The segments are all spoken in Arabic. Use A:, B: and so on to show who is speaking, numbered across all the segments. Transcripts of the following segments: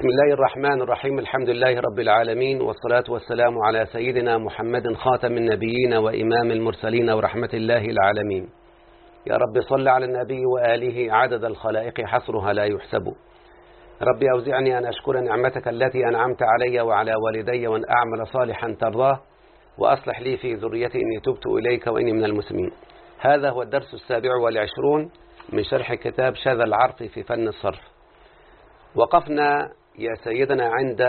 A: بسم الله الرحمن الرحيم الحمد لله رب العالمين والصلاة والسلام على سيدنا محمد خاتم النبيين وإمام المرسلين ورحمة الله العالمين يا رب صل على النبي وآله عدد الخلائق حصرها لا يحسب ربي أوزعني أن أشكر نعمتك التي أنعمت علي وعلى والدي وأن أعمل صالحا ترضاه وأصلح لي في ذريتي إني تبت إليك وإني من المسلمين هذا هو الدرس السابع والعشرون من شرح كتاب شذا العرف في فن الصرف وقفنا يا سيدنا عند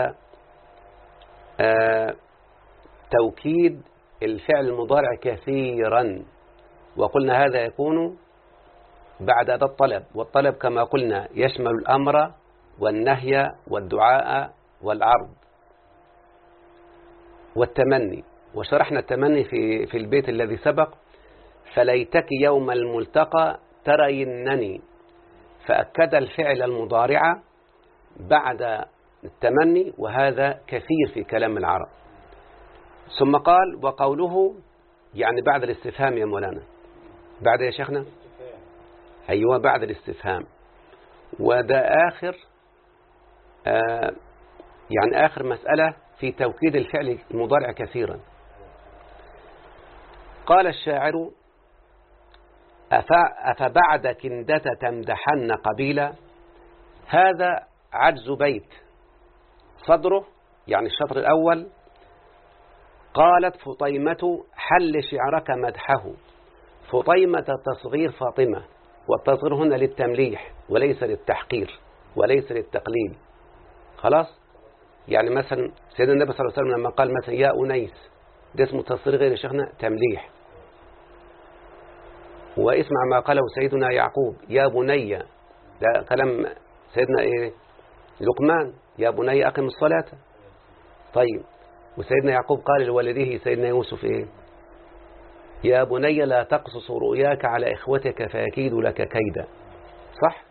A: آه، توكيد الفعل المضارع كثيرا وقلنا هذا يكون بعد هذا الطلب والطلب كما قلنا يشمل الأمر والنهي والدعاء والعرض والتمني وشرحنا التمني في, في البيت الذي سبق فليتك يوم الملتقى ترينني فأكد الفعل المضارع بعد التمني وهذا كثير في كلام العرب ثم قال وقوله يعني بعد الاستفهام يا مولانا بعد يا شيخنا أيوة بعد الاستفهام وده آخر آه يعني آخر مسألة في توكيد الفعل المضارع كثيرا قال الشاعر أفبعد كندة تمدحن قبيلة هذا عجز بيت صدره يعني الشطر الأول قالت فطيمة حل شعرك مدحه فطيمة تصغير فاطمة والتصغير هنا للتمليح وليس للتحقير وليس للتقليل خلاص يعني مثلا سيدنا النبي صلى الله عليه وسلم لما قال مثلا يا أنيس ده اسمه تصغير غير شيخنا تمليح واسمع ما قاله سيدنا يعقوب يا بني ده كلام سيدنا إيه لقمان يا بني أقم الصلاة طيب وسيدنا يعقوب قال لوالديه سيدنا يوسف إيه يا بني لا تقصص رؤياك على إخوتك فيكيد لك كيدا صح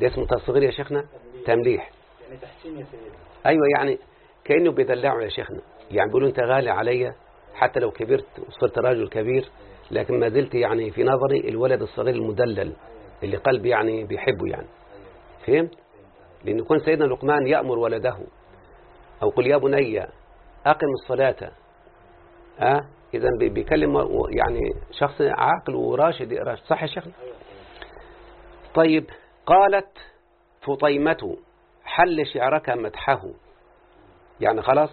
A: ده اسمه تصغير يا شيخنا تمليح يعني يا أيوة يعني كأنه بيدلعه يا شيخنا يعني بيقولوا أنت غالي عليا حتى لو كبرت وصرت راجل كبير لكن ما زلت يعني في نظري الولد الصغير المدلل اللي قلبي يعني بيحبه يعني فهمت لأن يكون سيدنا لقمان يأمر ولده أو قل يا بني أقم الصلاة أه؟ إذا بيكلم يعني شخص عاقل وراشد راشد صح يا شيخ؟ طيب قالت فطيمة حل شعرك مدحه يعني خلاص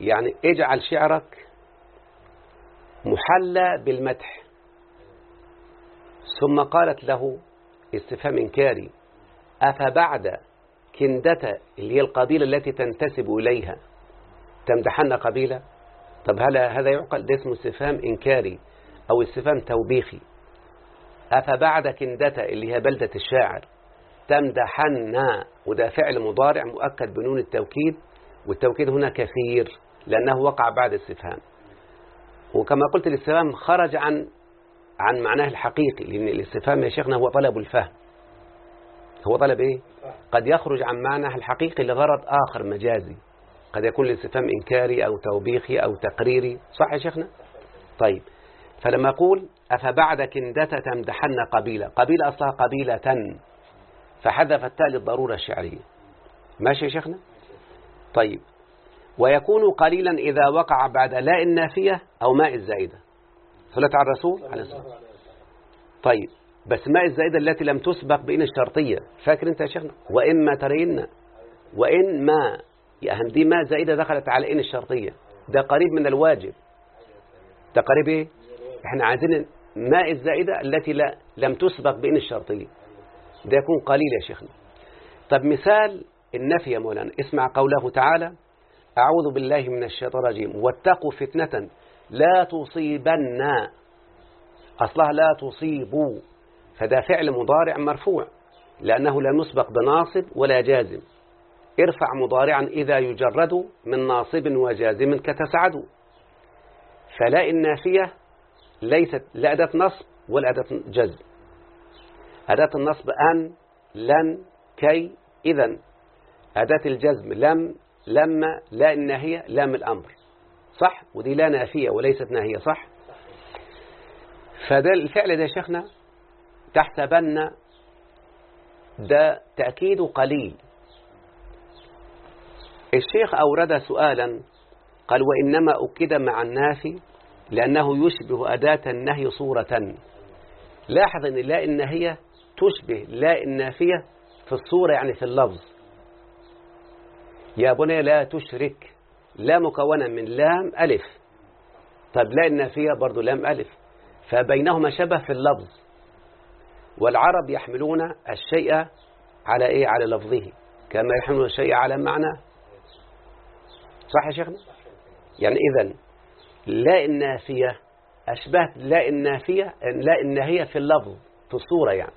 A: يعني اجعل شعرك محلى بالمدح ثم قالت له استفهام إنكاري أفبعد كندتا اللي هي القبيلة التي تنتسب إليها تمدحن قبيلة طب هل هذا يعقل ده اسمه استفهام إنكاري أو استفهام توبيخي أفبعد كندة اللي هي بلدة الشاعر تمدحن وده فعل مضارع مؤكد بنون التوكيد والتوكيد هنا كثير لأنه وقع بعد استفهام وكما قلت الاستفهام خرج عن عن معناه الحقيقي لأن الاستفهام يا شيخنا هو طلب الفهم هو طلب إيه؟ قد يخرج عن معناه الحقيقي لغرض آخر مجازي قد يكون الاستفهام إنكاري أو توبيخي أو تقريري صح يا شيخنا طيب فلما أقول أفبعد كندة تمدحن قبيلة قبيلة أصلها قبيلة فحذف التاء للضرورة الشعرية ماشي يا شيخنا طيب ويكون قليلا إذا وقع بعد لا النافية أو ماء الزائدة صلت على الرسول عليه الصلاة طيب ماء الزائدة التي لم تسبق بإن الشرطية فاكر أنت يا شيخنا وإما ترين وإما يعني دي ما زائدة دخلت على إن الشرطية ده قريب من الواجب ده قريب إيه إحنا عايزين ماء الزائدة التي لا لم تسبق بإن الشرطية ده يكون قليل يا شيخنا طب مثال النفي يا مولانا اسمع قوله تعالى أعوذ بالله من الشيطان الرجيم واتقوا فتنة لا تصيبنا أصلها لا تصيبوا فده فعل مضارع مرفوع لأنه لا مسبق بناصب ولا جازم ارفع مضارعا إذا يجرد من ناصب وجازم كتسعد فلا النافية ليست لا أداة نصب ولا أداة جزم أداة النصب أن لن كي إذا أداة الجزم لم لما لا الناهية لام الأمر صح ودي لا نافية وليست ناهية صح فده الفعل ده يا شيخنا تحسبن ده تأكيد قليل الشيخ أورد سؤالا قال وإنما أكد مع النافي لأنه يشبه أداة النهي صورة لاحظ أن لا النهية تشبه لا النافية في الصورة يعني في اللفظ يا بني لا تشرك لا مكونة من لام ألف طب لا النافية برضو لام ألف فبينهما شبه في اللفظ والعرب يحملون الشيء على إيه على لفظه كما يحملون الشيء على معناه صح يا شيخنا يعني إذا لا النافية أشبهت لا النافية لا النهية في اللفظ في الصورة يعني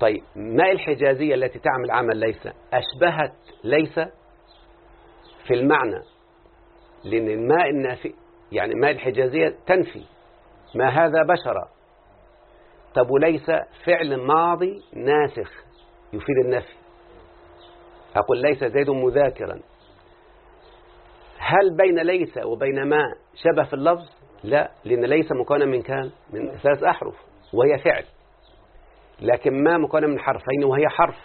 A: طيب ما الحجازية التي تعمل عمل ليس أشبهت ليس في المعنى لأن الماء النافي يعني ماء الحجازية تنفي ما هذا بشرة طب وليس فعل ماضي ناسخ يفيد النفي أقول ليس زيد مذاكرا هل بين ليس وبين ما شبه في اللفظ لا لأن ليس مكون من كان من ثلاث أحرف وهي فعل لكن ما مكون من حرفين وهي حرف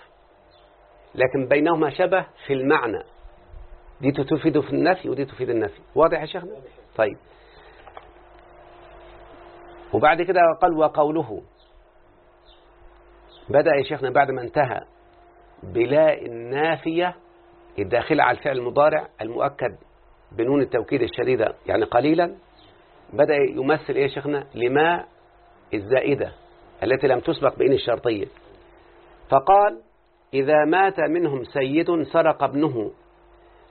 A: لكن بينهما شبه في المعنى دي تفيد في النفي ودي تفيد النفي واضح يا شيخنا طيب وبعد كده قال وقوله بدأ يا شيخنا بعد ما انتهى بلا النافية الداخلة على الفعل المضارع المؤكد بنون التوكيد الشديدة يعني قليلا بدأ يمثل ايه يا شيخنا لما الزائدة التي لم تسبق بإن الشرطية فقال إذا مات منهم سيد سرق ابنه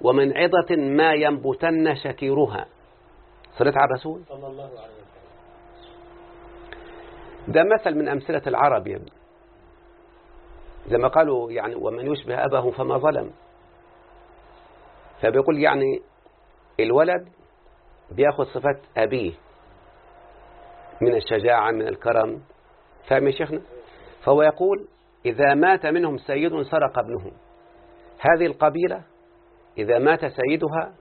A: ومن عضة ما ينبتن شكيرها صليت على الرسول صلى الله عليه وسلم ده مثل من أمثلة العرب يا يعني. لما قالوا يعني ومن يشبه أباه فما ظلم فبيقول يعني الولد بياخد صفات أبيه من الشجاعة من الكرم فاهم يا شيخنا فهو يقول إذا مات منهم سيد سرق ابنه هذه القبيلة إذا مات سيدها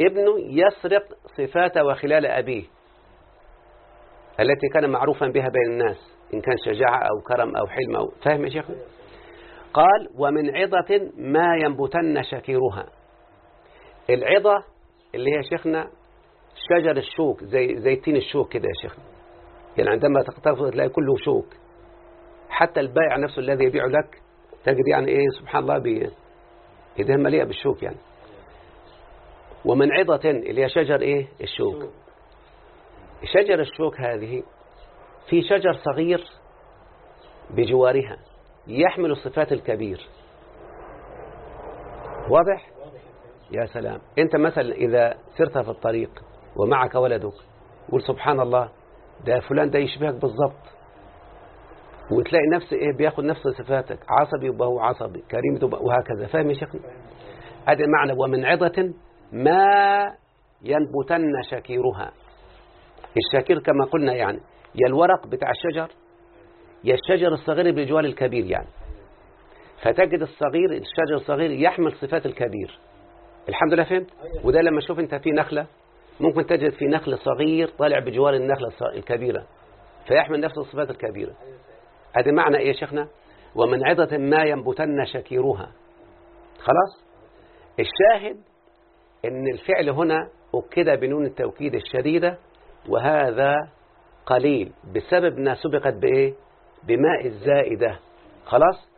A: ابنه يسرق صفات وخلال أبيه التي كان معروفا بها بين الناس إن كان شجاعة أو كرم أو حلم أو فاهم يا شيخنا قال ومن عضة ما ينبتن شكيرها العضة اللي هي شيخنا شجر الشوك زي, زي تين الشوك كده يا شيخنا يعني عندما تقترف تلاقي كله شوك حتى البائع نفسه الذي يبيع لك تجد يعني ايه سبحان الله بيدها مليئة بالشوك يعني ومن عضة اللي هي شجر ايه الشوك شجر الشوك هذه في شجر صغير بجوارها يحمل صفات الكبير واضح يا سلام انت مثلا إذا سرت في الطريق ومعك ولدك قول سبحان الله ده فلان ده يشبهك بالظبط وتلاقي نفس ايه بياخد نفس صفاتك عصبي يبقى هو عصبي كريم وهكذا فاهم يا شيخنا هذا معنى ومن عظة ما ينبتن شكيرها الشاكير كما قلنا يعني يا الورق بتاع الشجر يا الشجر الصغير بجوار الكبير يعني فتجد الصغير الشجر الصغير يحمل صفات الكبير الحمد لله فهمت أيوة. وده لما تشوف انت في نخلة ممكن تجد في نخل صغير طالع بجوار النخلة الكبيرة فيحمل نفس الصفات الكبيرة هذا أيوة معنى ايه يا شيخنا ومن عضة ما ينبتن شكيرها خلاص الشاهد ان الفعل هنا أكد بنون التوكيد الشديدة وهذا قليل بسبب ما سبقت بإيه بماء الزائدة خلاص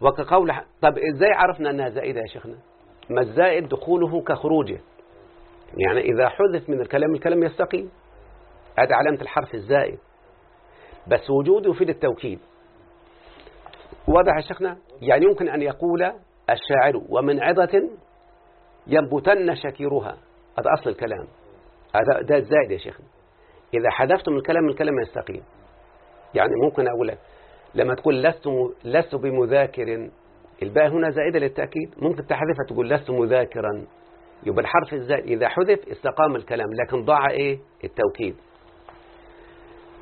A: وكقول طب ازاي عرفنا انها زائدة يا شيخنا ما الزائد دخوله كخروجه يعني إذا حذف من الكلام الكلام يستقيم هذا علامة الحرف الزائد بس وجوده في التوكيد واضح يا شيخنا يعني يمكن أن يقول الشاعر ومن عضة ينبتن شكيرها هذا أصل الكلام هذا ده الزائد يا شيخنا إذا حذفتم الكلام الكلام يستقيم يعني ممكن أقول لك لما تقول لست لست بمذاكر الباء هنا زائدة للتأكيد ممكن تحذفها تقول لست مذاكرا يبقى الحرف الزائد إذا حذف استقام الكلام لكن ضاع إيه التوكيد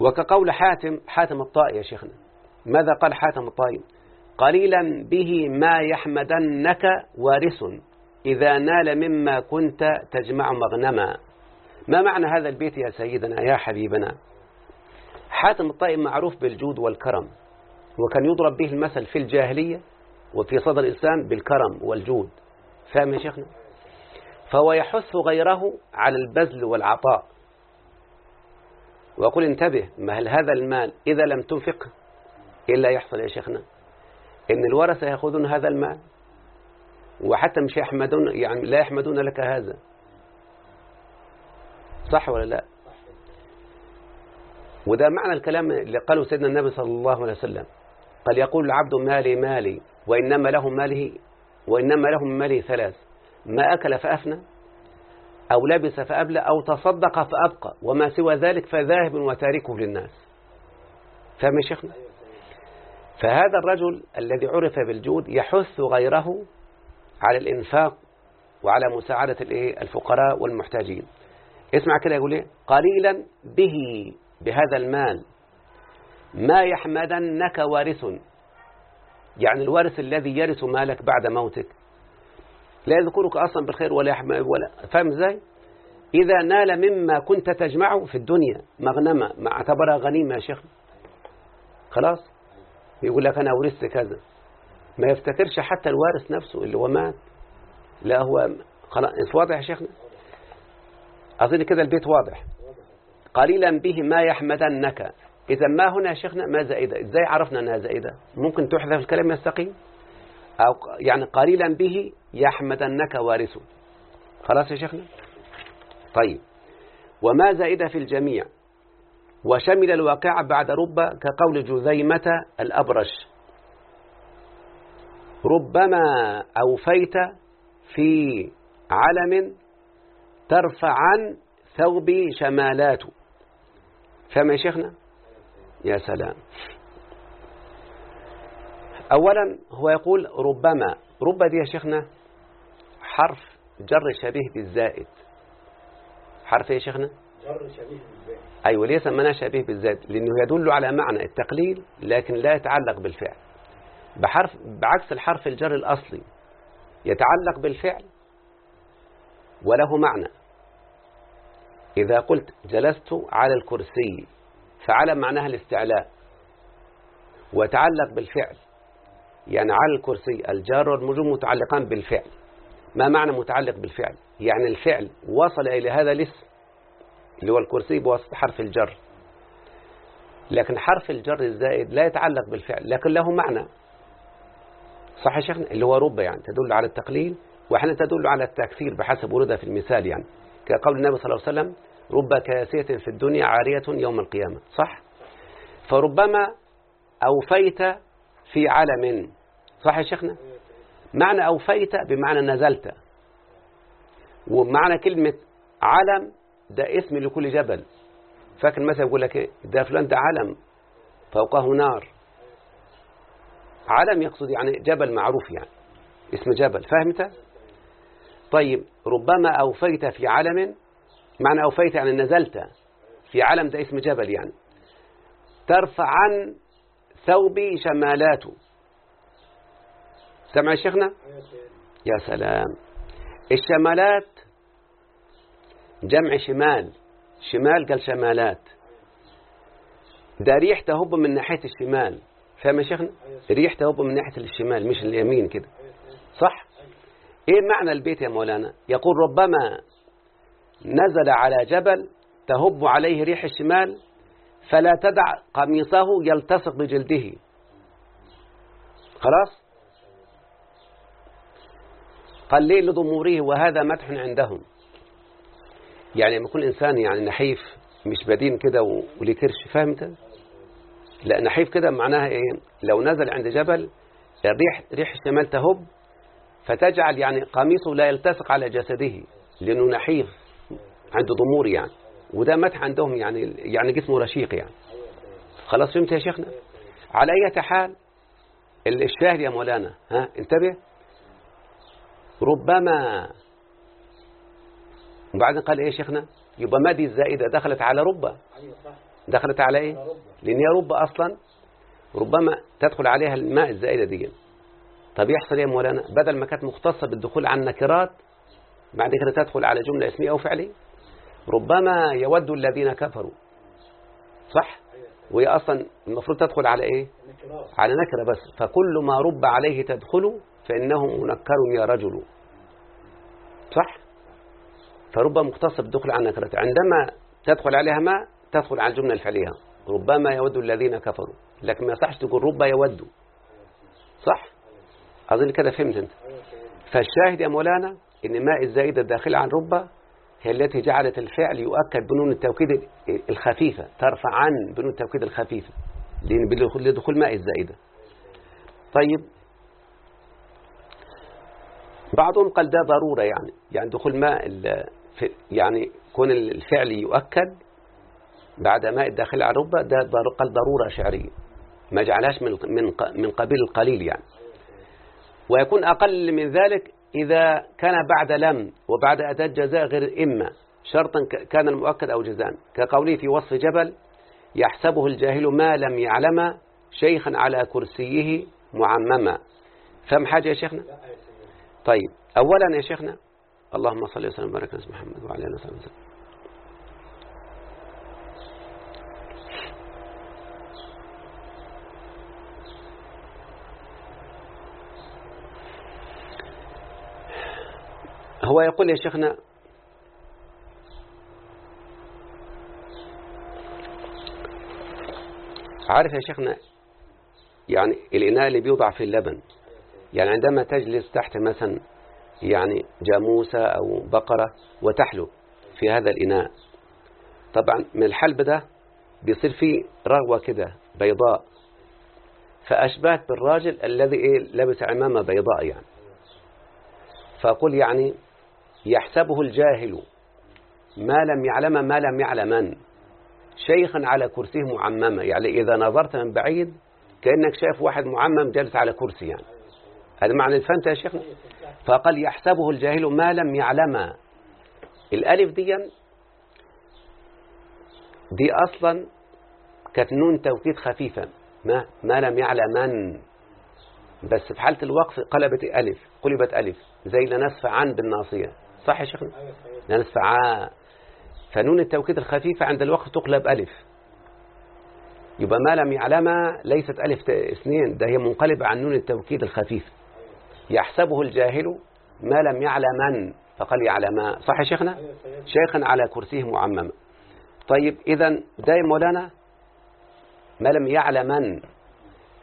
A: وكقول حاتم حاتم الطائي يا شيخنا ماذا قال حاتم الطائي قليلا به ما يحمدنك وارث إذا نال مما كنت تجمع مغنما ما معنى هذا البيت يا سيدنا يا حبيبنا حاتم الطائي معروف بالجود والكرم وكان يضرب به المثل في الجاهلية وفي صدر الإسلام بالكرم والجود فاهم يا شيخنا فهو يحث غيره على البذل والعطاء وأقول انتبه ما هل هذا المال إذا لم تنفق إلا يحصل يا شيخنا إن الورثة يأخذون هذا المال وحتى مش يحمدون يعني لا يحمدون لك هذا صح ولا لا وده معنى الكلام اللي قاله سيدنا النبي صلى الله عليه وسلم قال يقول العبد مالي مالي وإنما لهم ماله وإنما لهم ماله ثلاث ما أكل فأفنى أو لبس فأبلى أو تصدق فأبقى وما سوى ذلك فذاهب وتاركه للناس فاهم يا شيخنا فهذا الرجل الذي عرف بالجود يحث غيره على الإنفاق وعلى مساعدة الفقراء والمحتاجين اسمع كده يقول ايه قليلا به بهذا المال ما يحمدنك وارث يعني الوارث الذي يرث مالك بعد موتك لا يذكرك أصلا بالخير ولا يحمد ولا فاهم ازاي إذا نال مما كنت تجمعه في الدنيا مغنمة ما اعتبرها غنيمة يا شيخ خلاص يقول لك أنا ورثت كذا ما يفتكرش حتى الوارث نفسه اللي هو مات لا هو خلاص واضح يا شيخنا أظن كده البيت واضح قليلا به ما يحمدنك إذا ما هنا يا شيخنا ما زائدة إزاي عرفنا أنها زائدة ممكن تحذف الكلام يستقيم أو يعني قليلا به يحمدنك وارثه خلاص يا شيخنا طيب وما زائدة في الجميع وشمل الواقع بعد رب كقول جذيمة الأبرش ربما أوفيت في علم ترفع عن ثوبي شمالاته فهم يا شيخنا يا سلام أولا هو يقول ربما رب دي يا شيخنا حرف جر شبيه بالزائد حرف إيه يا شيخنا جر شبيه بالزائد أيوة ليس سمناه شبيه بالزائد لأنه يدل على معنى التقليل لكن لا يتعلق بالفعل بحرف بعكس الحرف الجر الأصلي يتعلق بالفعل وله معنى إذا قلت جلست على الكرسي فعلى معناها الاستعلاء وتعلق بالفعل يعني على الكرسي الجار والمجرور متعلقان بالفعل ما معنى متعلق بالفعل يعني الفعل وصل إلى هذا الاسم اللي هو الكرسي بواسطة حرف الجر لكن حرف الجر الزائد لا يتعلق بالفعل لكن له معنى صح يا شيخنا اللي هو رب يعني تدل على التقليل واحيانا تدل على التكثير بحسب وردها في المثال يعني كقول النبي صلى الله عليه وسلم رب كاسية في الدنيا عارية يوم القيامة صح فربما أوفيت في علم صح يا شيخنا معنى أوفيت بمعنى نزلت ومعنى كلمة علم ده اسم لكل جبل فاكر مثلا يقول لك ايه ده فلان ده علم فوقه نار علم يقصد يعني جبل معروف يعني اسم جبل فهمت طيب ربما أوفيت في علم معنى أوفيت يعني نزلت في علم ده اسم جبل يعني ترفع عن ثوبي شمالاته سمع يا شيخنا يا سلام الشمالات جمع شمال شمال قال شمالات ده ريح تهب من ناحية الشمال فاهم يا شيخنا ريح تهب من ناحية الشمال مش اليمين كده صح ايه معنى البيت يا مولانا يقول ربما نزل على جبل تهب عليه ريح الشمال فلا تدع قميصه يلتصق بجلده خلاص قال ليه لضموره وهذا مدح عندهم يعني لما يكون إنسان يعني نحيف مش بدين كده وليه كرش فاهم انت لا نحيف كده معناها ايه لو نزل عند جبل الريح ريح الشمال تهب فتجعل يعني قميصه لا يلتصق على جسده لأنه نحيف عنده ضمور يعني وده مدح عندهم يعني يعني جسمه رشيق يعني خلاص فهمت يا شيخنا على أي حال الشاهد يا مولانا ها انتبه ربما وبعدين قال ايه يا شيخنا يبقى دي الزائدة دخلت على ربا دخلت على ايه لان يا ربا اصلا ربما تدخل عليها الماء الزائدة دي طب يحصل ايه يا مولانا بدل ما كانت مختصة بالدخول على النكرات بعد كده تدخل على جملة اسمية أو فعلية ربما يود الذين كفروا صح وهي أصلا المفروض تدخل على إيه على نكرة بس فكل ما رب عليه تدخله فإنه منكر يا رجل صح فرب مختص بالدخول على النكرات عندما تدخل عليها ما تدخل على الجملة الفعلية ربما يود الذين كفروا لكن ما يصحش تقول رب يود صح أظن كده فهمت أنت أيوة، فالشاهد يا مولانا إن ماء الزائدة الداخلة عن ربة هي التي جعلت الفعل يؤكد بنون التوكيد الخفيفة ترفع عن بنون التوكيد الخفيفة لدخول ماء الزائدة طيب بعضهم قال ده ضرورة يعني يعني دخول ماء يعني كون الفعل يؤكد بعد ماء الداخل على ربة ده قال ضرورة شعرية ما جعلهاش من من قبيل القليل يعني ويكون أقل من ذلك إذا كان بعد لم وبعد أداة جزاء غير إما شرطا كان المؤكد أو جزاء كقوله في وصف جبل يحسبه الجاهل ما لم يعلم شيخا على كرسيه معمما فهم حاجة يا شيخنا طيب أولا يا شيخنا اللهم صل وسلم وبارك على محمد وعلى آله وصحبه وسلم هو يقول يا شيخنا عارف يا شيخنا يعني الإناء اللي بيوضع في اللبن يعني عندما تجلس تحت مثلا يعني جاموسة أو بقرة وتحلو في هذا الإناء طبعا من الحلب ده بيصير فيه رغوة كده بيضاء فأشبهت بالراجل الذي إيه عمامة بيضاء يعني فأقول يعني يحسبه الجاهل ما لم يعلم ما لم يعلمن شيخا على كرسيه معمما يعني إذا نظرت من بعيد كأنك شايف واحد معمم جالس على كرسي يعني هذا معنى الفنت يا شيخنا فقال يحسبه الجاهل ما لم يعلم الألف دي دي أصلا كانت نون توكيد خفيفة ما, ما لم يعلمن بس في حالة الوقف قلبت ألف قلبت ألف زي لنسف عن بالناصية صح يا شيخنا أيوة، لأن الساعة فنون التوكيد الخفيفة عند الوقف تقلب ألف يبقى ما لم يعلمها ليست ألف اثنين ده هي منقلبة عن نون التوكيد الخفيف يحسبه الجاهل ما لم يعلمن فقال يعلما صح يا شيخنا أيوة، شيخا على كرسيه معمما طيب إذا ده مولانا ما لم يعلمن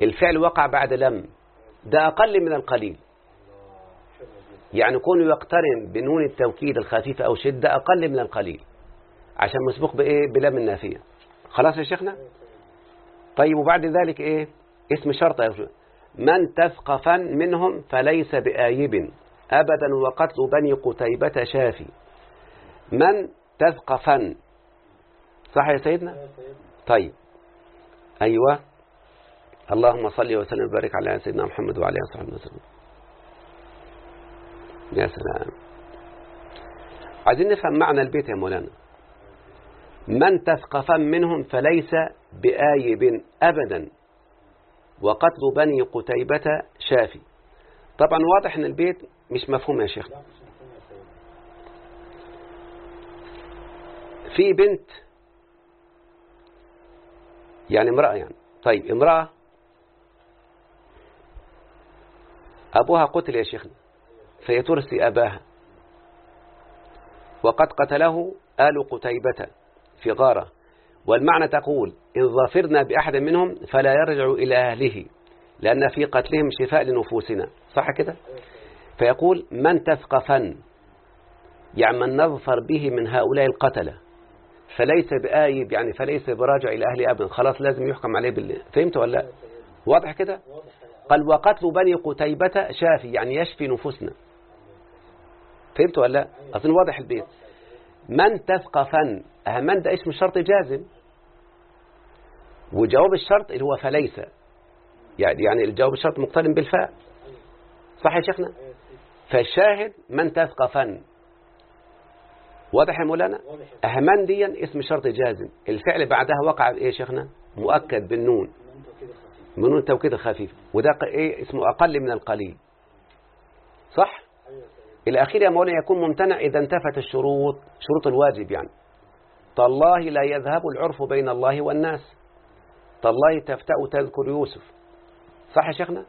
A: الفعل وقع بعد لم ده أقل من القليل يعني كونه يقترن بنون التوكيد الخفيفة أو شدة أقل من القليل عشان مسبوق بإيه بلام النافية خلاص يا شيخنا طيب وبعد ذلك إيه اسم شرط من تثقفا منهم فليس بآيب أبدا وقتل بني قتيبة شافي من تثقفا صح يا سيدنا طيب أيوة اللهم صل وسلم وبارك على سيدنا محمد وعلى آله وصحبه وسلم يا سلام عايزين نفهم معنى البيت يا مولانا من تثقفا منهم فليس بآيب أبدا وقتل بني قتيبة شافي طبعا واضح ان البيت مش مفهوم يا شيخ في بنت يعني امرأة يعني طيب امرأة أبوها قتل يا شيخنا فهي ترثي أباها وقد قتله آل قتيبة في غارة والمعنى تقول إن ظفرنا بأحد منهم فلا يرجع إلى أهله لأن في قتلهم شفاء لنفوسنا صح كده فيقول من تثقفن يعني من نظفر به من هؤلاء القتلة فليس بآيب يعني فليس براجع إلى أهل أبن خلاص لازم يحكم عليه بالله فهمت ولا لا واضح كده قال وقتل بني قتيبة شافي يعني يشفي نفوسنا فهمت ولا لا أظن واضح البيت من تثقفن من ده اسم الشرط جازم وجواب الشرط اللي هو فليس يعني يعني الجواب الشرط مقترن بالفاء صح يا شيخنا فالشاهد من تثقفا واضح يا مولانا أهمان ديا اسم شرط جازم الفعل بعدها وقع إيه يا شيخنا مؤكد بالنون من نون توكيد خفيف وده إيه اسمه أقل من القليل صح إلى آخره مولا يكون ممتنع إذا انتفت الشروط شروط الواجب يعني تالله لا يذهب العرف بين الله والناس تالله تفتأ تذكر يوسف صح يا شيخنا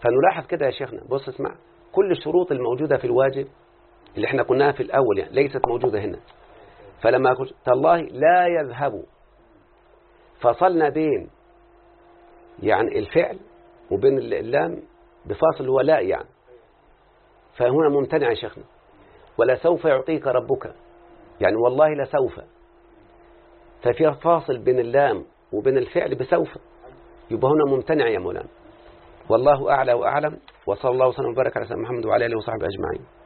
A: فنلاحظ كده يا شيخنا بص اسمع كل الشروط الموجودة في الواجب اللي احنا قلناها في الأول يعني ليست موجودة هنا فلما قلت تالله لا يذهب فصلنا بين يعني الفعل وبين اللام بفاصل هو لا يعني فهنا ممتنع يا شيخنا ولسوف يعطيك ربك يعني والله لسوف ففي فاصل بين اللام وبين الفعل بسوف يبقى هنا ممتنع يا مولانا والله أعلى وأعلم وصلى الله وسلم وبارك على سيدنا محمد وعلى آله وصحبه أجمعين